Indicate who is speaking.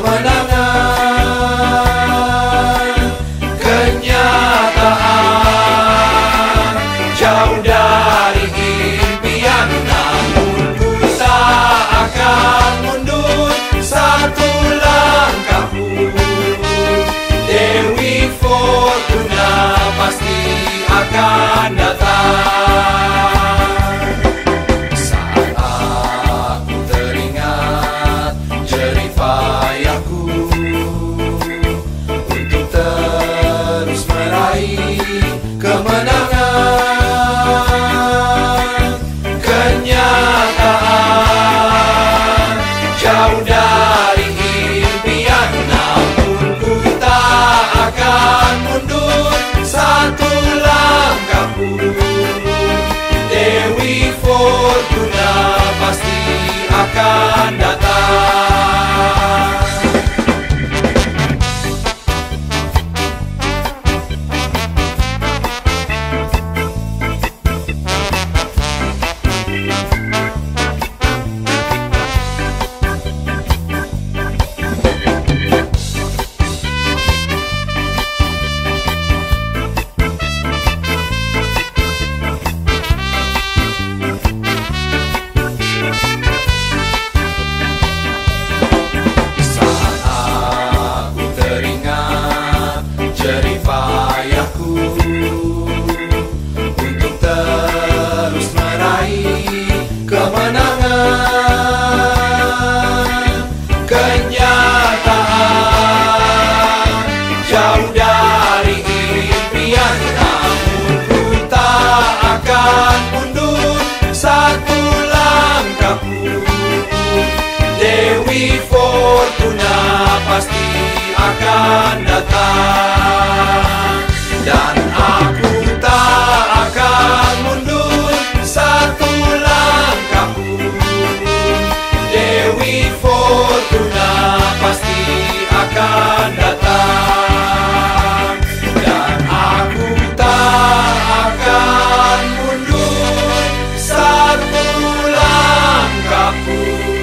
Speaker 1: kemenangan kenyataan jauh dari impian namun ku akan mundur satu langkah pun. Dewi Fortuna pasti akan mundur Dewi Fortuna pasti akan datang. Dan aku tak akan mundur satu langkah pun. Dewi Fortuna pasti akan datang. Dan aku tak akan mundur satu langkah pun